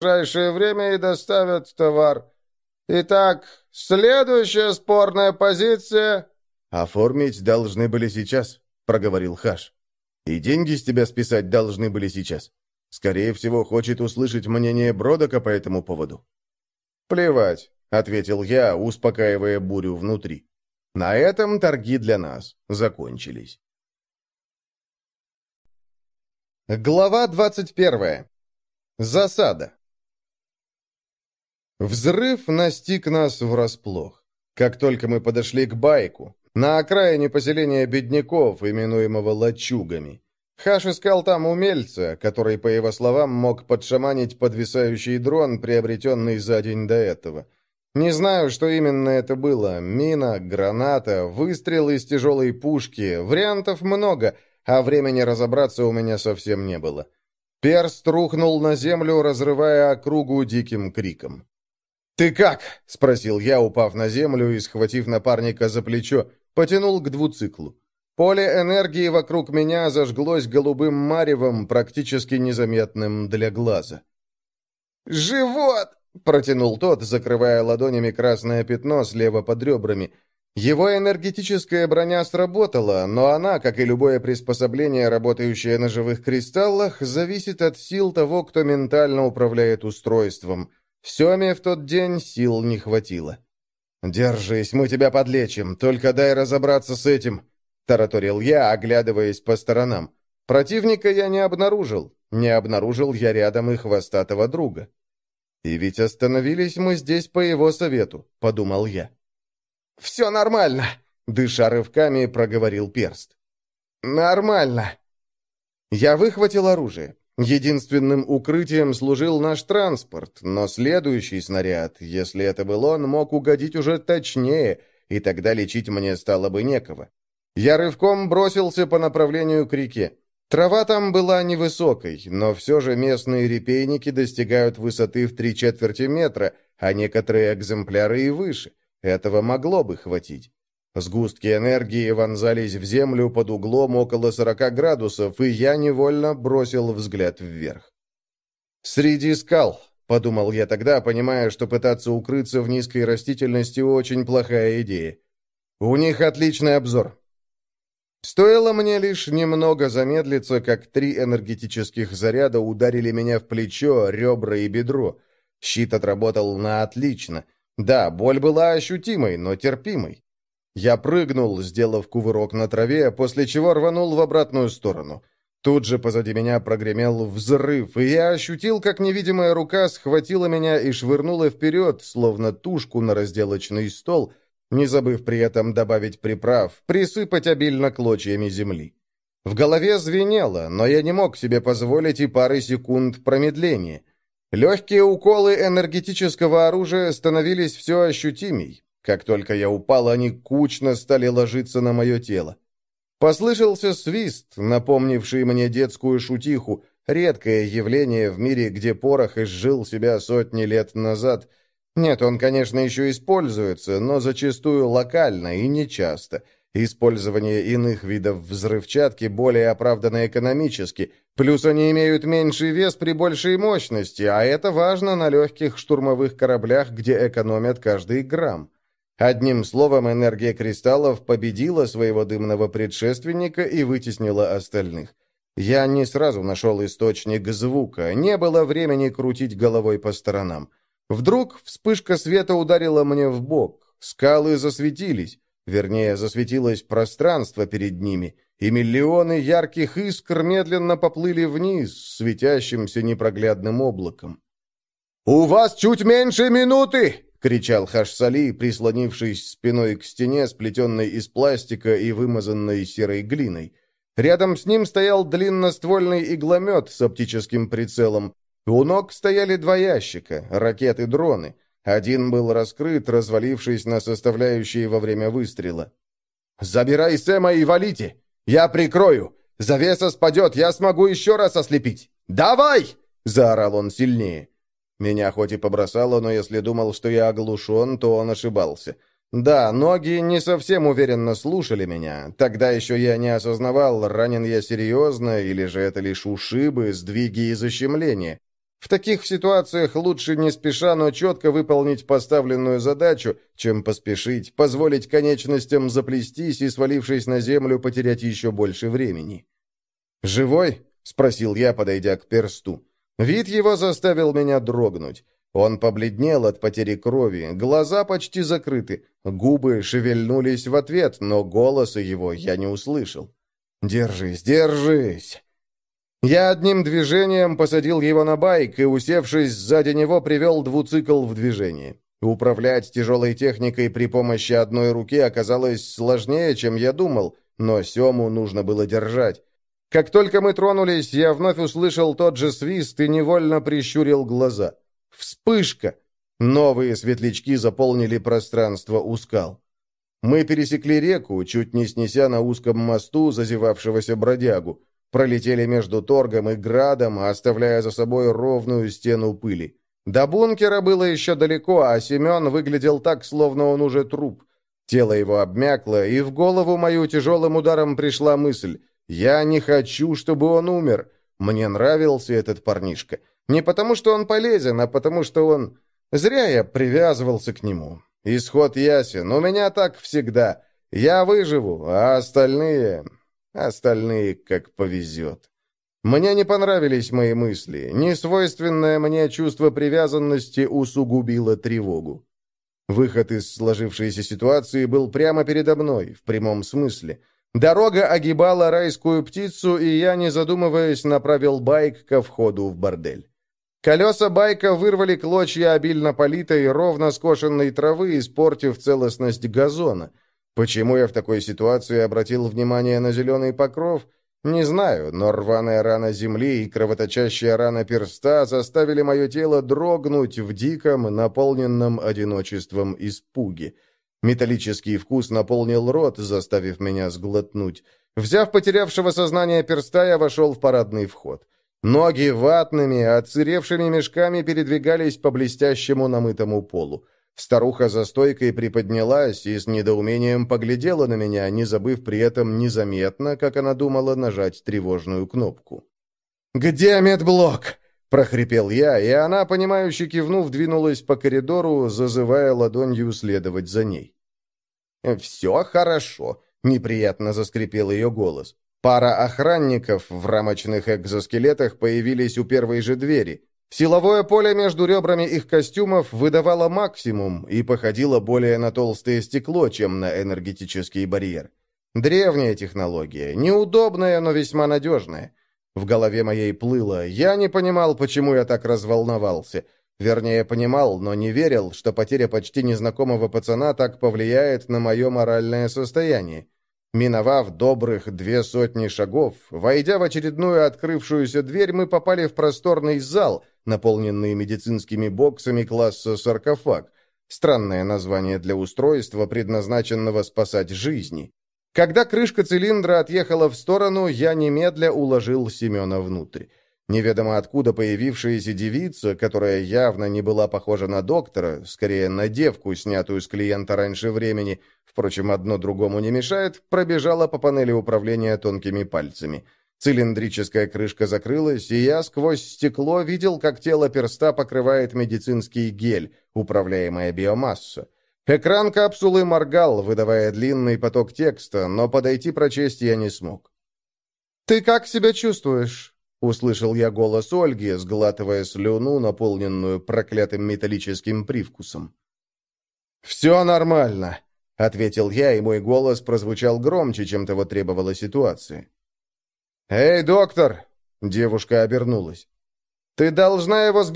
ближайшее время и доставят товар. Итак, следующая спорная позиция...» «Оформить должны были сейчас», — проговорил Хаш. «И деньги с тебя списать должны были сейчас. Скорее всего, хочет услышать мнение Бродока по этому поводу». «Плевать», — ответил я, успокаивая бурю внутри. На этом торги для нас закончились. Глава 21. Засада. Взрыв настиг нас врасплох. Как только мы подошли к байку, на окраине поселения бедняков, именуемого лачугами. Хаш искал там умельца, который, по его словам, мог подшаманить подвисающий дрон, приобретенный за день до этого. Не знаю, что именно это было. Мина, граната, выстрел из тяжелой пушки. Вариантов много, а времени разобраться у меня совсем не было. Перст рухнул на землю, разрывая округу диким криком. «Ты как?» — спросил я, упав на землю и, схватив напарника за плечо, потянул к двуциклу. Поле энергии вокруг меня зажглось голубым маревом, практически незаметным для глаза. «Живот!» Протянул тот, закрывая ладонями красное пятно слева под ребрами. Его энергетическая броня сработала, но она, как и любое приспособление, работающее на живых кристаллах, зависит от сил того, кто ментально управляет устройством. Семе в тот день сил не хватило. «Держись, мы тебя подлечим, только дай разобраться с этим», — тараторил я, оглядываясь по сторонам. Противника я не обнаружил. Не обнаружил я рядом и хвостатого друга. «И ведь остановились мы здесь по его совету», — подумал я. «Все нормально», — дыша рывками проговорил перст. «Нормально». Я выхватил оружие. Единственным укрытием служил наш транспорт, но следующий снаряд, если это был он, мог угодить уже точнее, и тогда лечить мне стало бы некого. Я рывком бросился по направлению к реке. Трава там была невысокой, но все же местные репейники достигают высоты в три четверти метра, а некоторые экземпляры и выше. Этого могло бы хватить. Сгустки энергии вонзались в землю под углом около 40 градусов, и я невольно бросил взгляд вверх. «Среди скал», — подумал я тогда, понимая, что пытаться укрыться в низкой растительности очень плохая идея. «У них отличный обзор. Стоило мне лишь немного замедлиться, как три энергетических заряда ударили меня в плечо, ребра и бедро. Щит отработал на отлично. Да, боль была ощутимой, но терпимой. Я прыгнул, сделав кувырок на траве, после чего рванул в обратную сторону. Тут же позади меня прогремел взрыв, и я ощутил, как невидимая рука схватила меня и швырнула вперед, словно тушку на разделочный стол — не забыв при этом добавить приправ, присыпать обильно клочьями земли. В голове звенело, но я не мог себе позволить и пары секунд промедления. Легкие уколы энергетического оружия становились все ощутимей. Как только я упал, они кучно стали ложиться на мое тело. Послышался свист, напомнивший мне детскую шутиху, редкое явление в мире, где порох изжил себя сотни лет назад — нет, он, конечно, еще используется, но зачастую локально и нечасто. Использование иных видов взрывчатки более оправдано экономически, плюс они имеют меньший вес при большей мощности, а это важно на легких штурмовых кораблях, где экономят каждый грамм. Одним словом, энергия кристаллов победила своего дымного предшественника и вытеснила остальных. Я не сразу нашел источник звука, не было времени крутить головой по сторонам. Вдруг вспышка света ударила мне в бок. Скалы засветились, вернее, засветилось пространство перед ними, и миллионы ярких искр медленно поплыли вниз, светящимся непроглядным облаком. «У вас чуть меньше минуты!» — кричал Хашсали, прислонившись спиной к стене, сплетенной из пластика и вымазанной серой глиной. Рядом с ним стоял длинноствольный игломет с оптическим прицелом, у ног стояли два ящика, ракеты-дроны. Один был раскрыт, развалившись на составляющие во время выстрела. «Забирай Сэма и валите! Я прикрою! Завеса спадет, я смогу еще раз ослепить! Давай!» — заорал он сильнее. Меня хоть и побросало, но если думал, что я оглушен, то он ошибался. Да, ноги не совсем уверенно слушали меня. Тогда еще я не осознавал, ранен я серьезно, или же это лишь ушибы, сдвиги и защемления. В таких ситуациях лучше не спеша, но четко выполнить поставленную задачу, чем поспешить, позволить конечностям заплестись и, свалившись на землю, потерять еще больше времени. «Живой?» — спросил я, подойдя к персту. Вид его заставил меня дрогнуть. Он побледнел от потери крови, глаза почти закрыты, губы шевельнулись в ответ, но голоса его я не услышал. «Держись, держись!» Я одним движением посадил его на байк и, усевшись сзади него, привел двуцикл в движение. Управлять тяжелой техникой при помощи одной руки оказалось сложнее, чем я думал, но Сему нужно было держать. Как только мы тронулись, я вновь услышал тот же свист и невольно прищурил глаза. Вспышка! Новые светлячки заполнили пространство у скал. Мы пересекли реку, чуть не снеся на узком мосту зазевавшегося бродягу. Пролетели между торгом и градом, оставляя за собой ровную стену пыли. До бункера было еще далеко, а Семен выглядел так, словно он уже труп. Тело его обмякло, и в голову мою тяжелым ударом пришла мысль. «Я не хочу, чтобы он умер. Мне нравился этот парнишка. Не потому, что он полезен, а потому, что он... Зря я привязывался к нему. Исход ясен. У меня так всегда. Я выживу, а остальные... Остальные как повезет. Мне не понравились мои мысли. Несвойственное мне чувство привязанности усугубило тревогу. Выход из сложившейся ситуации был прямо передо мной, в прямом смысле. Дорога огибала райскую птицу, и я, не задумываясь, направил байк ко входу в бордель. Колеса байка вырвали клочья обильно политой, ровно скошенной травы, испортив целостность газона. Почему я в такой ситуации обратил внимание на зеленый покров? Не знаю, но рваная рана земли и кровоточащая рана перста заставили мое тело дрогнуть в диком, наполненном одиночеством испуге. Металлический вкус наполнил рот, заставив меня сглотнуть. Взяв потерявшего сознание перста, я вошел в парадный вход. Ноги ватными, отсыревшими мешками передвигались по блестящему намытому полу. Старуха за стойкой приподнялась и с недоумением поглядела на меня, не забыв при этом незаметно, как она думала, нажать тревожную кнопку. «Где медблок?» — прохрипел я, и она, понимающе кивнув, двинулась по коридору, зазывая ладонью следовать за ней. «Все хорошо», — неприятно заскрипел ее голос. Пара охранников в рамочных экзоскелетах появились у первой же двери. Силовое поле между ребрами их костюмов выдавало максимум и походило более на толстое стекло, чем на энергетический барьер. Древняя технология, неудобная, но весьма надежная. В голове моей плыло. Я не понимал, почему я так разволновался. Вернее, понимал, но не верил, что потеря почти незнакомого пацана так повлияет на мое моральное состояние. Миновав добрых две сотни шагов, войдя в очередную открывшуюся дверь, мы попали в просторный зал, наполненный медицинскими боксами класса «Саркофаг». Странное название для устройства, предназначенного спасать жизни. Когда крышка цилиндра отъехала в сторону, я немедля уложил Семена внутрь. Неведомо откуда появившаяся девица, которая явно не была похожа на доктора, скорее на девку, снятую с клиента раньше времени, впрочем, одно другому не мешает, пробежала по панели управления тонкими пальцами. Цилиндрическая крышка закрылась, и я сквозь стекло видел, как тело перста покрывает медицинский гель, управляемая биомасса. Экран капсулы моргал, выдавая длинный поток текста, но подойти прочесть я не смог. «Ты как себя чувствуешь?» Услышал я голос Ольги, сглатывая слюну, наполненную проклятым металлическим привкусом. «Все нормально», — ответил я, и мой голос прозвучал громче, чем того требовала ситуация. «Эй, доктор!» — девушка обернулась. «Ты должна его